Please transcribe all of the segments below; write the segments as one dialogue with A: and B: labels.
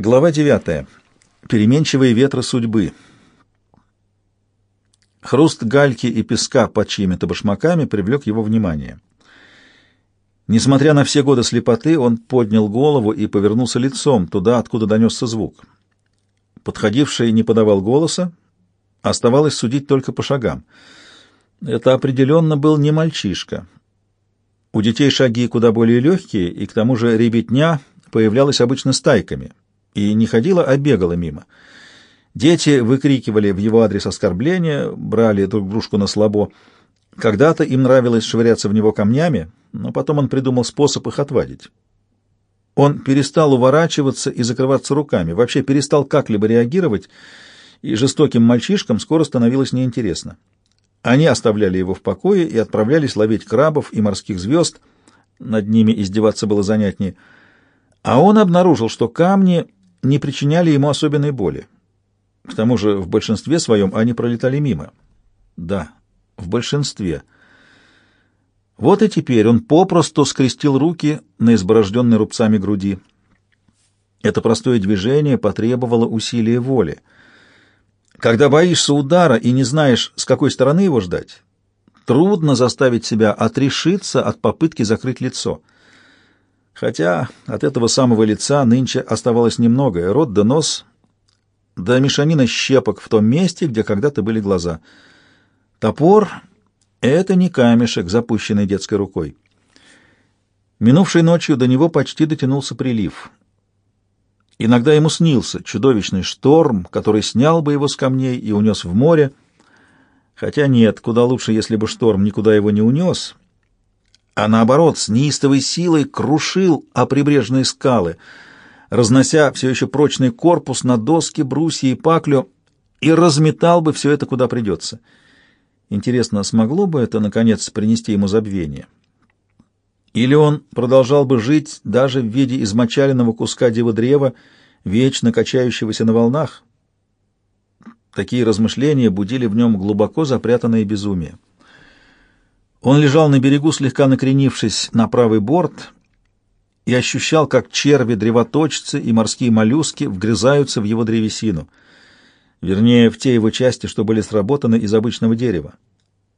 A: Глава 9. Переменчивые ветры судьбы. Хруст гальки и песка под чьими-то башмаками привлек его внимание. Несмотря на все годы слепоты, он поднял голову и повернулся лицом туда, откуда донесся звук. Подходивший не подавал голоса, оставалось судить только по шагам. Это определенно был не мальчишка. У детей шаги куда более легкие, и к тому же ребятня появлялась обычно стайками — и не ходила, а бегала мимо. Дети выкрикивали в его адрес оскорбления, брали друг дружку на слабо. Когда-то им нравилось швыряться в него камнями, но потом он придумал способ их отвадить. Он перестал уворачиваться и закрываться руками, вообще перестал как-либо реагировать, и жестоким мальчишкам скоро становилось неинтересно. Они оставляли его в покое и отправлялись ловить крабов и морских звезд, над ними издеваться было занятнее. А он обнаружил, что камни не причиняли ему особенной боли. К тому же в большинстве своем они пролетали мимо. Да, в большинстве. Вот и теперь он попросту скрестил руки на изборожденной рубцами груди. Это простое движение потребовало усилия воли. Когда боишься удара и не знаешь, с какой стороны его ждать, трудно заставить себя отрешиться от попытки закрыть лицо — Хотя от этого самого лица нынче оставалось немного, рот да нос, да мешанина щепок в том месте, где когда-то были глаза. Топор — это не камешек, запущенный детской рукой. Минувшей ночью до него почти дотянулся прилив. Иногда ему снился чудовищный шторм, который снял бы его с камней и унес в море. Хотя нет, куда лучше, если бы шторм никуда его не унес — а наоборот с неистовой силой крушил о прибрежные скалы, разнося все еще прочный корпус на доски, брусья и паклю, и разметал бы все это куда придется. Интересно, смогло бы это, наконец, принести ему забвение? Или он продолжал бы жить даже в виде измочаленного куска древа, вечно качающегося на волнах? Такие размышления будили в нем глубоко запрятанное безумие. Он лежал на берегу, слегка накренившись на правый борт, и ощущал, как черви, древоточцы и морские моллюски вгрызаются в его древесину, вернее, в те его части, что были сработаны из обычного дерева.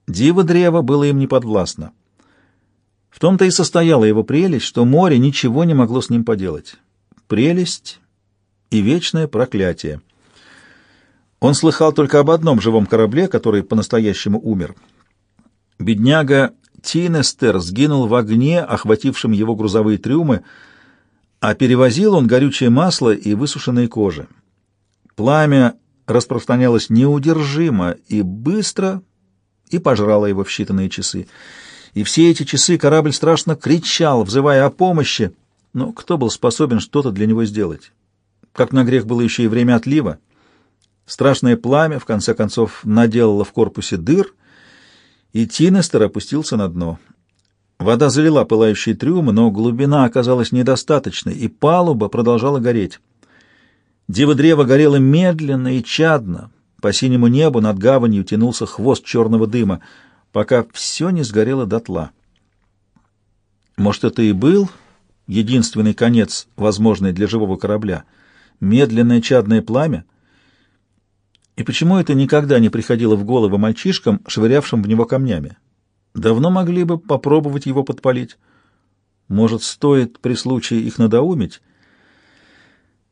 A: Диво древа было им неподвластно. В том-то и состояла его прелесть, что море ничего не могло с ним поделать. Прелесть и вечное проклятие. Он слыхал только об одном живом корабле, который по-настоящему умер — Бедняга Тинестер сгинул в огне, охватившем его грузовые трюмы, а перевозил он горючее масло и высушенные кожи. Пламя распространялось неудержимо и быстро, и пожрало его в считанные часы. И все эти часы корабль страшно кричал, взывая о помощи, но кто был способен что-то для него сделать? Как на грех было еще и время отлива. Страшное пламя, в конце концов, наделало в корпусе дыр, и Тинестер опустился на дно. Вода залила пылающие трюмы, но глубина оказалась недостаточной, и палуба продолжала гореть. Диво-древо горело медленно и чадно. По синему небу над гаванью тянулся хвост черного дыма, пока все не сгорело дотла. Может, это и был единственный конец, возможный для живого корабля? Медленное чадное пламя — и почему это никогда не приходило в голову мальчишкам, швырявшим в него камнями? Давно могли бы попробовать его подпалить. Может, стоит при случае их надоумить?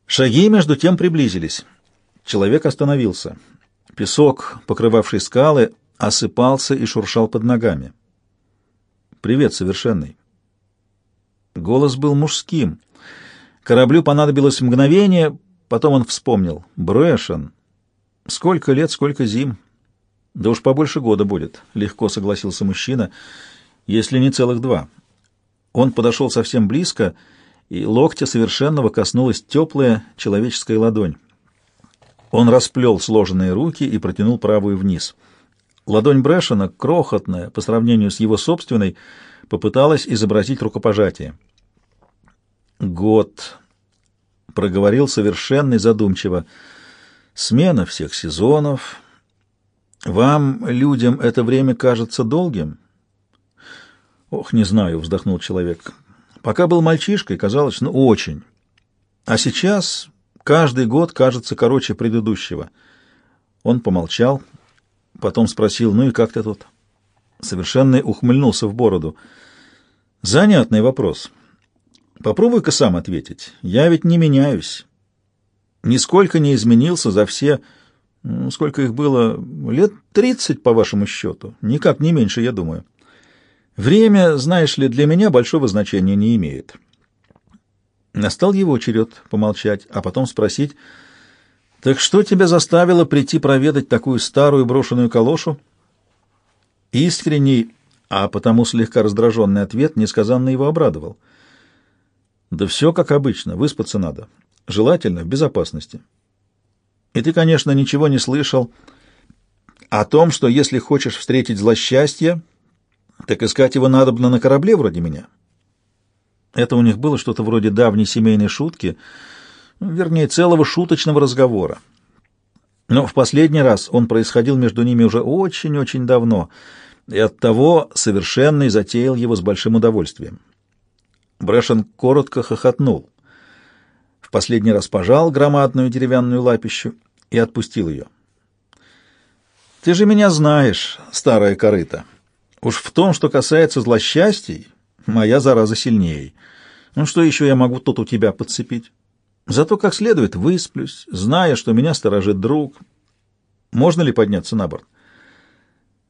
A: Шаги между тем приблизились. Человек остановился. Песок, покрывавший скалы, осыпался и шуршал под ногами. «Привет, совершенный». Голос был мужским. Кораблю понадобилось мгновение, потом он вспомнил. «Брэшен». Сколько лет, сколько зим. Да уж побольше года будет, легко согласился мужчина, если не целых два. Он подошел совсем близко, и локтя совершенного коснулась теплая человеческая ладонь. Он расплел сложенные руки и протянул правую вниз. Ладонь Брэшена, крохотная по сравнению с его собственной, попыталась изобразить рукопожатие. «Год», — проговорил совершенный задумчиво, — Смена всех сезонов. Вам, людям, это время кажется долгим? Ох, не знаю, вздохнул человек. Пока был мальчишкой, казалось, ну, очень. А сейчас Каждый год кажется короче предыдущего. Он помолчал, потом спросил, ну и как ты тут? Совершенный ухмыльнулся в бороду. Занятный вопрос. Попробуй-ка сам ответить. Я ведь не меняюсь. Нисколько не изменился за все... Ну, сколько их было? Лет тридцать, по вашему счету. Никак не меньше, я думаю. Время, знаешь ли, для меня большого значения не имеет. Настал его черед помолчать, а потом спросить, «Так что тебя заставило прийти проведать такую старую брошенную калошу?» Искренний, а потому слегка раздраженный ответ несказанно его обрадовал. «Да все как обычно, выспаться надо. Желательно в безопасности. И ты, конечно, ничего не слышал о том, что если хочешь встретить злосчастье, так искать его надобно на корабле вроде меня. Это у них было что-то вроде давней семейной шутки, вернее, целого шуточного разговора. Но в последний раз он происходил между ними уже очень-очень давно, и оттого совершенный затеял его с большим удовольствием. Брэшен коротко хохотнул. В последний раз пожал громадную деревянную лапищу и отпустил ее. «Ты же меня знаешь, старая корыта». Уж в том, что касается злосчастий, моя зараза сильнее. Ну что еще я могу тут у тебя подцепить? Зато как следует высплюсь, зная, что меня сторожит друг. Можно ли подняться на борт?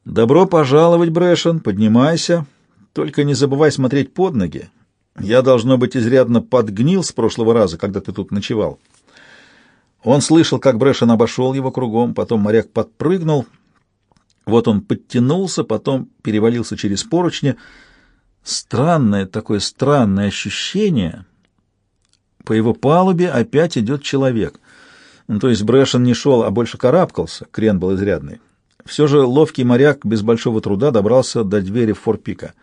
A: Добро пожаловать, Брэшен, поднимайся. Только не забывай смотреть под ноги. Я, должно быть, изрядно подгнил с прошлого раза, когда ты тут ночевал. Он слышал, как Брэшен обошел его кругом, потом моряк подпрыгнул — вот он подтянулся, потом перевалился через поручни. Странное такое странное ощущение. По его палубе опять идет человек. Ну, то есть Брэшен не шел, а больше карабкался, крен был изрядный. Все же ловкий моряк без большого труда добрался до двери форпика.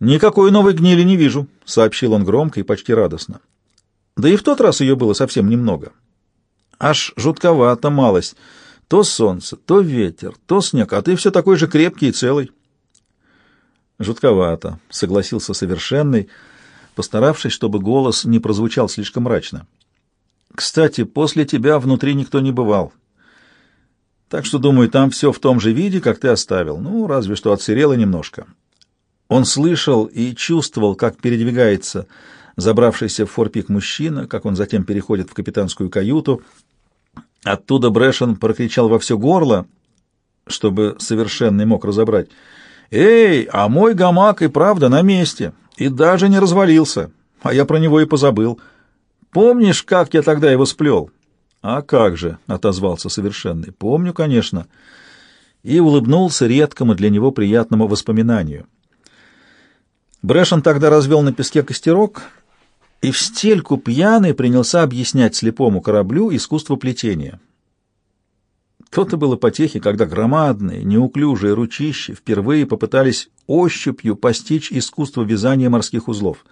A: «Никакой новой гнили не вижу», — сообщил он громко и почти радостно. Да и в тот раз ее было совсем немного. Аж жутковато малость — то солнце, то ветер, то снег, а ты все такой же крепкий и целый. Жутковато, согласился совершенный, постаравшись, чтобы голос не прозвучал слишком мрачно. Кстати, после тебя внутри никто не бывал. Так что, думаю, там все в том же виде, как ты оставил. Ну, разве что отсырело немножко. Он слышал и чувствовал, как передвигается забравшийся в форпик мужчина, как он затем переходит в капитанскую каюту, Оттуда Брэшен прокричал во все горло, чтобы совершенно мог разобрать. «Эй, а мой гамак и правда на месте, и даже не развалился, а я про него и позабыл. Помнишь, как я тогда его сплел?» «А как же», — отозвался совершенный, — «помню, конечно». И улыбнулся редкому для него приятному воспоминанию. Брэшен тогда развел на песке костерок — и в стельку пьяный принялся объяснять слепому кораблю искусство плетения. То-то было потехи, когда громадные, неуклюжие ручищи впервые попытались ощупью постичь искусство вязания морских узлов.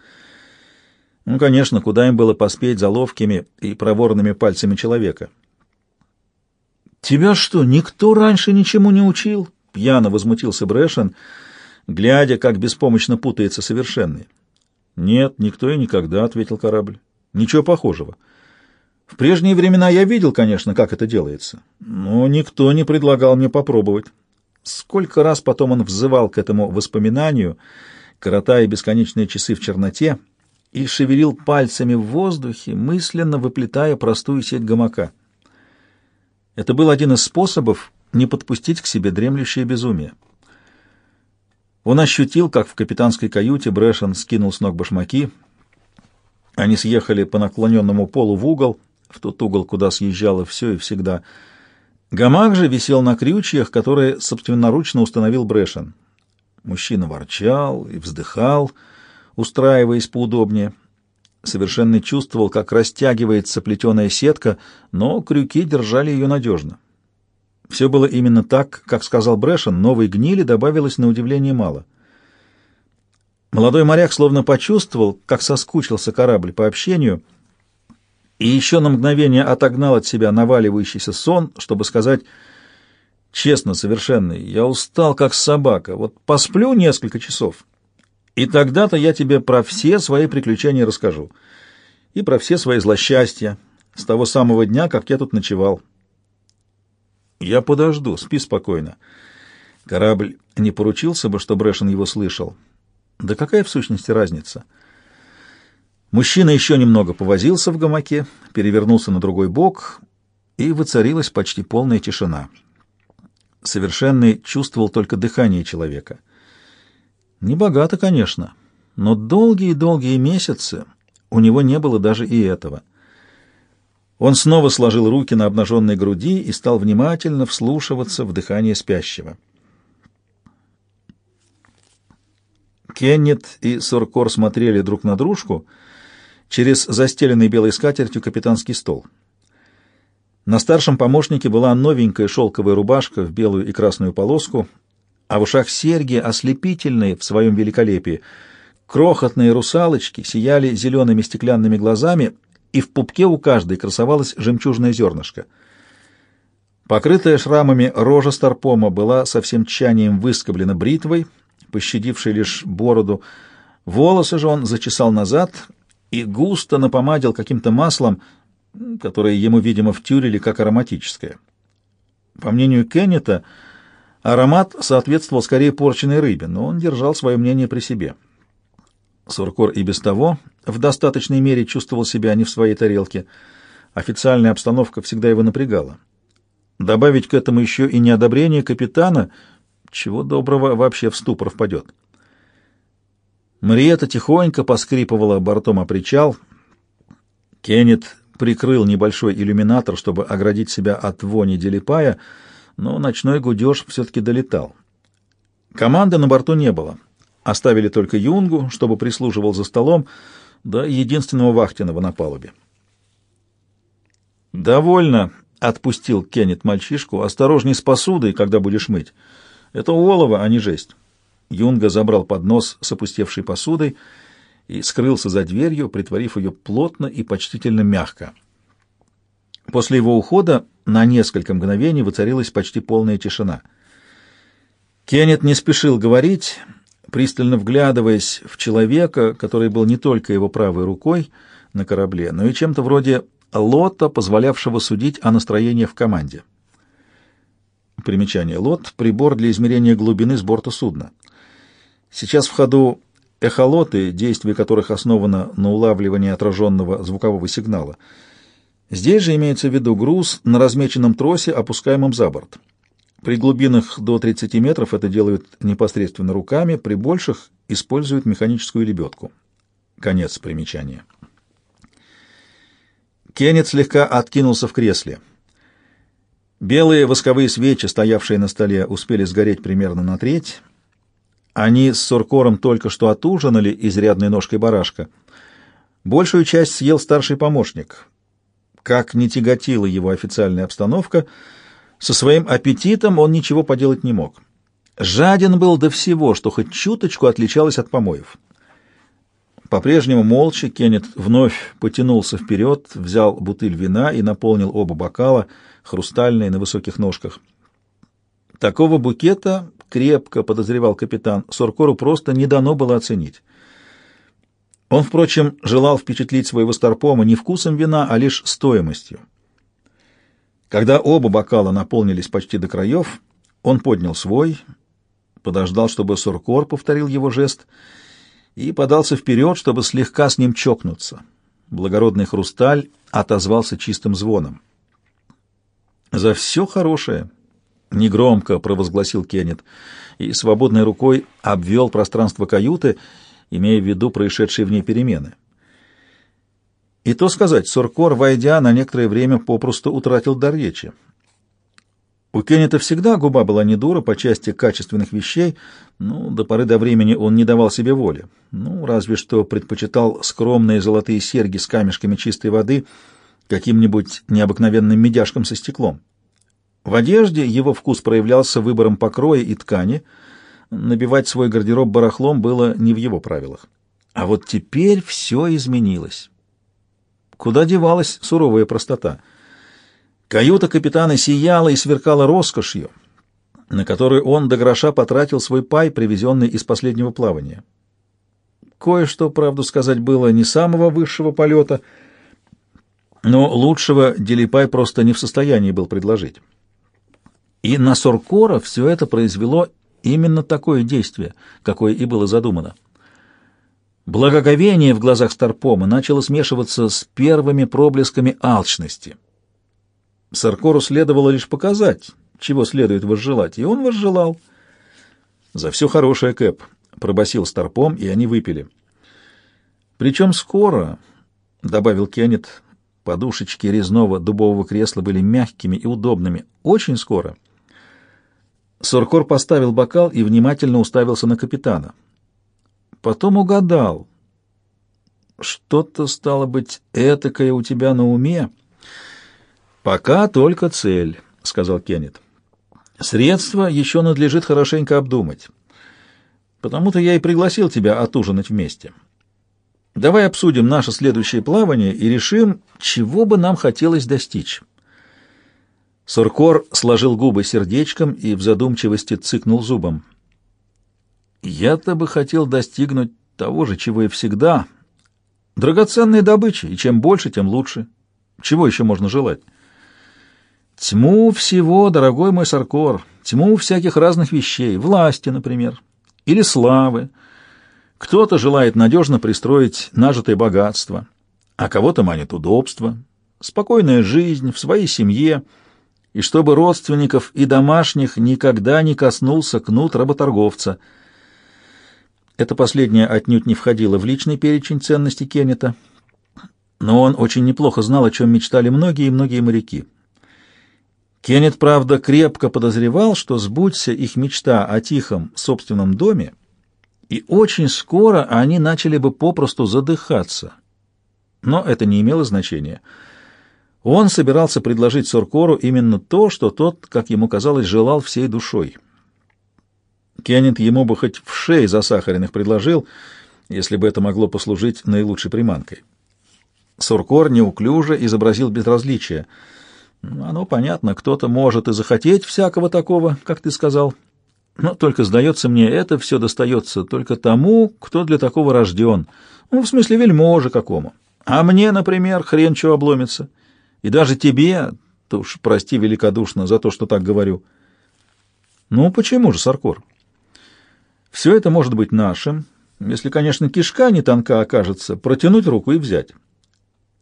A: Ну, конечно, куда им было поспеть за ловкими и проворными пальцами человека. «Тебя что, никто раньше ничему не учил?» — пьяно возмутился Брэшен, глядя, как беспомощно путается совершенный. «Нет, никто и никогда», — ответил корабль. «Ничего похожего. В прежние времена я видел, конечно, как это делается, но никто не предлагал мне попробовать. Сколько раз потом он взывал к этому воспоминанию, коротая бесконечные часы в черноте, и шевелил пальцами в воздухе, мысленно выплетая простую сеть гамака. Это был один из способов не подпустить к себе дремлющее безумие. Он ощутил, как в капитанской каюте Брэшен скинул с ног башмаки. Они съехали по наклоненному полу в угол, в тот угол, куда съезжало все и всегда. Гамак же висел на крючьях, которые собственноручно установил Брэшен. Мужчина ворчал и вздыхал, устраиваясь поудобнее. Совершенно чувствовал, как растягивается плетеная сетка, но крюки держали ее надежно. Все было именно так, как сказал Брэшен, новой гнили добавилось на удивление мало. Молодой моряк словно почувствовал, как соскучился корабль по общению, и еще на мгновение отогнал от себя наваливающийся сон, чтобы сказать «Честно, совершенный, я устал, как собака, вот посплю несколько часов, и тогда-то я тебе про все свои приключения расскажу, и про все свои злосчастья, с того самого дня, как я тут ночевал. Я подожду, спи спокойно. Корабль не поручился бы, что Брэшен его слышал. Да какая в сущности разница? Мужчина еще немного повозился в гамаке, перевернулся на другой бок, и воцарилась почти полная тишина. Совершенный чувствовал только дыхание человека. Небогато, конечно, но долгие-долгие месяцы у него не было даже и этого. Он снова сложил руки на обнаженной груди и стал внимательно вслушиваться в дыхание спящего. Кеннет и Соркор смотрели друг на дружку через застеленный белой скатертью капитанский стол. На старшем помощнике была новенькая шелковая рубашка в белую и красную полоску, а в ушах серьги, ослепительные в своем великолепии. Крохотные русалочки сияли зелеными стеклянными глазами, и в пупке у каждой красовалось жемчужное зернышко. Покрытая шрамами рожа Старпома была со всем тщанием выскоблена бритвой, пощадившей лишь бороду. Волосы же он зачесал назад и густо напомадил каким-то маслом, которое ему, видимо, втюрили как ароматическое. По мнению Кеннета, Аромат соответствовал скорее порченной рыбе, но он держал свое мнение при себе. Суркор и без того в достаточной мере чувствовал себя не в своей тарелке. Официальная обстановка всегда его напрягала. Добавить к этому еще и неодобрение капитана, чего доброго вообще в ступор впадет. Мариета тихонько поскрипывала бортом о причал. Кеннет прикрыл небольшой иллюминатор, чтобы оградить себя от вони делипая, но ночной гудеж все-таки долетал. Команды на борту не было. Оставили только Юнгу, чтобы прислуживал за столом, да единственного вахтенного на палубе. «Довольно», — отпустил Кеннет мальчишку, — «осторожней с посудой, когда будешь мыть. Это олово, а не жесть». Юнга забрал поднос с опустевшей посудой и скрылся за дверью, притворив ее плотно и почтительно мягко. После его ухода на несколько мгновений воцарилась почти полная тишина. Кеннет не спешил говорить, пристально вглядываясь в человека, который был не только его правой рукой на корабле, но и чем-то вроде лота, позволявшего судить о настроениях в команде. Примечание. Лот — прибор для измерения глубины с борта судна. Сейчас в ходу эхолоты, действие которых основано на улавливании отраженного звукового сигнала — Здесь же имеется в виду груз на размеченном тросе, опускаемом за борт. При глубинах до 30 метров это делают непосредственно руками, при больших используют механическую лебедку. Конец примечания. Кеннет слегка откинулся в кресле. Белые восковые свечи, стоявшие на столе, успели сгореть примерно на треть. Они с Суркором только что отужинали изрядной ножкой барашка. Большую часть съел старший помощник — как не тяготила его официальная обстановка, со своим аппетитом он ничего поделать не мог. Жаден был до всего, что хоть чуточку отличалось от помоев. По-прежнему молча Кеннет вновь потянулся вперед, взял бутыль вина и наполнил оба бокала, хрустальные на высоких ножках. Такого букета, крепко подозревал капитан, Соркору просто не дано было оценить. Он, впрочем, желал впечатлить своего старпома не вкусом вина, а лишь стоимостью. Когда оба бокала наполнились почти до краев, он поднял свой, подождал, чтобы Суркор повторил его жест, и подался вперед, чтобы слегка с ним чокнуться. Благородный хрусталь отозвался чистым звоном. «За все хорошее!» — негромко провозгласил Кеннет, и свободной рукой обвел пространство каюты — имея в виду происшедшие в ней перемены. И то сказать, Суркор, войдя, на некоторое время попросту утратил дар речи. У Кеннета всегда губа была не дура по части качественных вещей, ну, до поры до времени он не давал себе воли. Ну, разве что предпочитал скромные золотые серьги с камешками чистой воды каким-нибудь необыкновенным медяшком со стеклом. В одежде его вкус проявлялся выбором покроя и ткани — набивать свой гардероб барахлом было не в его правилах. А вот теперь все изменилось. Куда девалась суровая простота? Каюта капитана сияла и сверкала роскошью, на которую он до гроша потратил свой пай, привезенный из последнего плавания. Кое-что, правду сказать, было не самого высшего полета, Но лучшего Делипай просто не в состоянии был предложить. И на Соркора все это произвело именно такое действие, какое и было задумано. Благоговение в глазах Старпома начало смешиваться с первыми проблесками алчности. Саркору следовало лишь показать, чего следует возжелать, и он возжелал. «За все хорошее, Кэп», — пробасил Старпом, и они выпили. «Причем скоро», — добавил Кеннет, — подушечки резного дубового кресла были мягкими и удобными. «Очень скоро». Соркор поставил бокал и внимательно уставился на капитана. Потом угадал. «Что-то, стало быть, этакое у тебя на уме?» «Пока только цель», — сказал Кеннет. «Средства еще надлежит хорошенько обдумать. Потому-то я и пригласил тебя отужинать вместе. Давай обсудим наше следующее плавание и решим, чего бы нам хотелось достичь». Суркор сложил губы сердечком и в задумчивости цыкнул зубом. «Я-то бы хотел достигнуть того же, чего и всегда. Драгоценной добычи, и чем больше, тем лучше. Чего еще можно желать?» «Тьму всего, дорогой мой Саркор, тьму всяких разных вещей, власти, например, или славы. Кто-то желает надежно пристроить нажитое богатство, а кого-то манит удобство, спокойная жизнь в своей семье — и чтобы родственников и домашних никогда не коснулся кнут работорговца. Это последнее отнюдь не входило в личный перечень ценностей Кеннета, но он очень неплохо знал, о чем мечтали многие и многие моряки. Кеннет, правда, крепко подозревал, что сбудься их мечта о тихом собственном доме, и очень скоро они начали бы попросту задыхаться. Но это не имело значения — он собирался предложить Соркору именно то, что тот, как ему казалось, желал всей душой. Кеннет ему бы хоть в шее засахаренных предложил, если бы это могло послужить наилучшей приманкой. Суркор неуклюже изобразил безразличие. Оно понятно, кто-то может и захотеть всякого такого, как ты сказал. Но только, сдается мне, это все достается только тому, кто для такого рожден. Ну, в смысле, вельможи какому. А мне, например, хрен чего обломится. И даже тебе, то уж прости великодушно за то, что так говорю. Ну, почему же, Саркор? Все это может быть нашим, если, конечно, кишка не тонка окажется, протянуть руку и взять.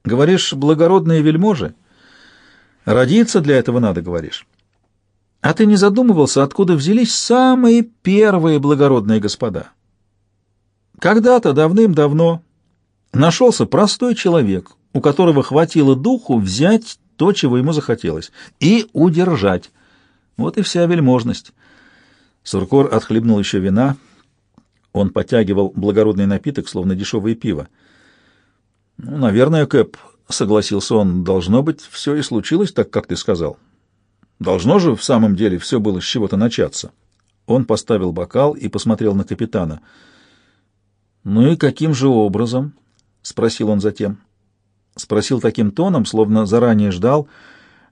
A: Говоришь, благородные вельможи? Родиться для этого надо, говоришь. А ты не задумывался, откуда взялись самые первые благородные господа? Когда-то, давным-давно, нашелся простой человек, у которого хватило духу взять то, чего ему захотелось, и удержать. Вот и вся вельможность. Суркор отхлебнул еще вина. Он потягивал благородный напиток, словно дешевое пиво. «Ну, наверное, Кэп», — согласился он, — «должно быть, все и случилось так, как ты сказал. Должно же в самом деле все было с чего-то начаться». Он поставил бокал и посмотрел на капитана. «Ну и каким же образом?» — спросил он затем. — спросил таким тоном, словно заранее ждал,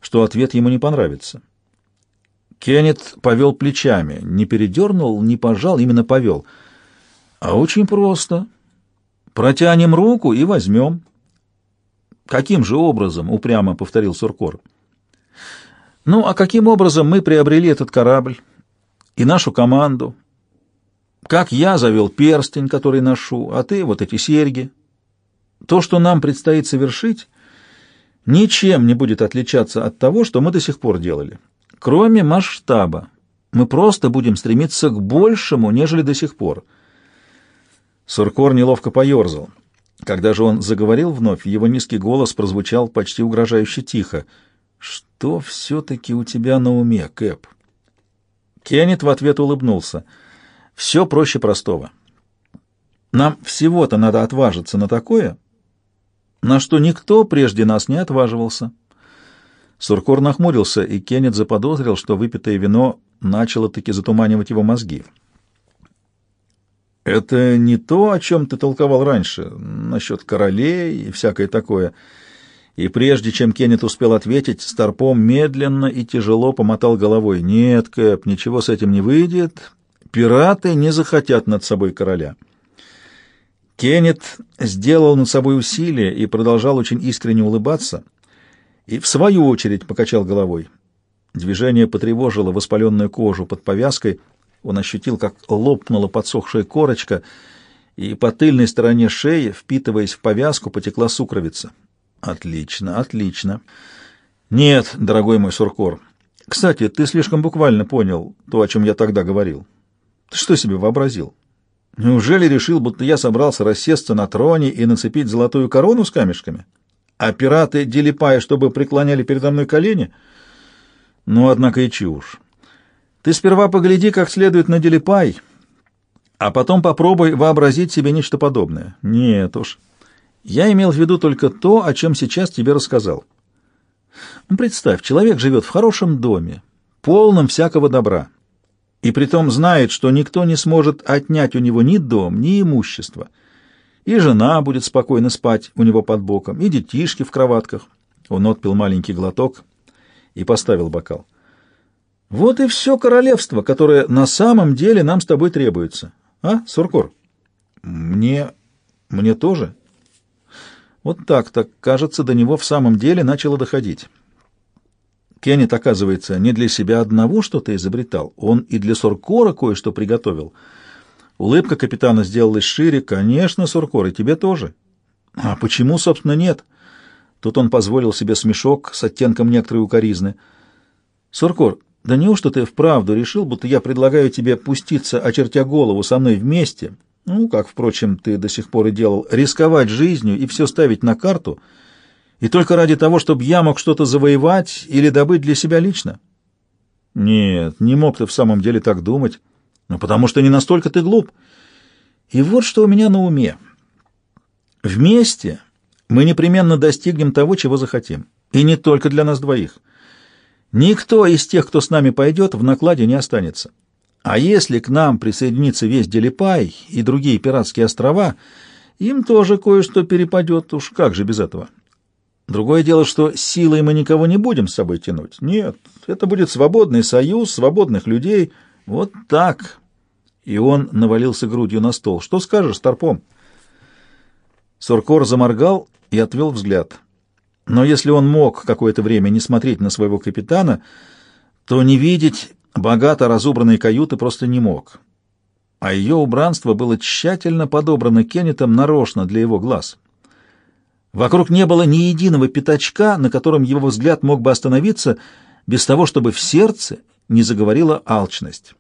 A: что ответ ему не понравится. Кеннет повел плечами, не передернул, не пожал, именно повел. «А очень просто. Протянем руку и возьмем». «Каким же образом?» — упрямо повторил Суркор. «Ну, а каким образом мы приобрели этот корабль и нашу команду? Как я завел перстень, который ношу, а ты вот эти серьги?» То, что нам предстоит совершить, ничем не будет отличаться от того, что мы до сих пор делали. Кроме масштаба. Мы просто будем стремиться к большему, нежели до сих пор. Суркор неловко поерзал. Когда же он заговорил вновь, его низкий голос прозвучал почти угрожающе тихо. «Что все-таки у тебя на уме, Кэп?» Кеннет в ответ улыбнулся. «Все проще простого. Нам всего-то надо отважиться на такое, на что никто прежде нас не отваживался. Суркор нахмурился, и Кеннет заподозрил, что выпитое вино начало таки затуманивать его мозги. «Это не то, о чем ты толковал раньше, насчет королей и всякое такое». И прежде чем Кеннет успел ответить, Старпом медленно и тяжело помотал головой. «Нет, Кэп, ничего с этим не выйдет. Пираты не захотят над собой короля». Кеннет сделал над собой усилие и продолжал очень искренне улыбаться. И в свою очередь покачал головой. Движение потревожило воспаленную кожу под повязкой. Он ощутил, как лопнула подсохшая корочка, и по тыльной стороне шеи, впитываясь в повязку, потекла сукровица. Отлично, отлично. Нет, дорогой мой Суркор. Кстати, ты слишком буквально понял то, о чем я тогда говорил. Ты что себе вообразил? Неужели решил, будто я собрался рассесться на троне и нацепить золотую корону с камешками? А пираты Делипая, чтобы преклоняли передо мной колени? Ну, однако и чушь. Ты сперва погляди как следует на Делипай, а потом попробуй вообразить себе нечто подобное. Нет уж. Я имел в виду только то, о чем сейчас тебе рассказал. Ну, представь, человек живет в хорошем доме, полном всякого добра и притом знает, что никто не сможет отнять у него ни дом, ни имущество. И жена будет спокойно спать у него под боком, и детишки в кроватках. Он отпил маленький глоток и поставил бокал. Вот и все королевство, которое на самом деле нам с тобой требуется. А, Суркор? Мне... мне тоже? Вот так-то, кажется, до него в самом деле начало доходить. Кеннет, оказывается, не для себя одного что-то изобретал, он и для Суркора кое-что приготовил. Улыбка капитана сделалась шире. «Конечно, Суркор, и тебе тоже». «А почему, собственно, нет?» Тут он позволил себе смешок с оттенком некоторой укоризны. «Суркор, да неужто ты вправду решил, будто я предлагаю тебе пуститься, очертя голову, со мной вместе, ну, как, впрочем, ты до сих пор и делал, рисковать жизнью и все ставить на карту?» И только ради того, чтобы я мог что-то завоевать или добыть для себя лично? Нет, не мог ты в самом деле так думать. Ну, потому что не настолько ты глуп. И вот что у меня на уме. Вместе мы непременно достигнем того, чего захотим. И не только для нас двоих. Никто из тех, кто с нами пойдет, в накладе не останется. А если к нам присоединится весь Делипай и другие пиратские острова, им тоже кое-что перепадет, уж как же без этого. Другое дело, что силой мы никого не будем с собой тянуть. Нет, это будет свободный союз свободных людей. Вот так. И он навалился грудью на стол. Что скажешь, Старпом? Суркор заморгал и отвел взгляд. Но если он мог какое-то время не смотреть на своего капитана, то не видеть богато разубранной каюты просто не мог. А ее убранство было тщательно подобрано Кеннетом нарочно для его глаз. Вокруг не было ни единого пятачка, на котором его взгляд мог бы остановиться, без того, чтобы в сердце не заговорила алчность.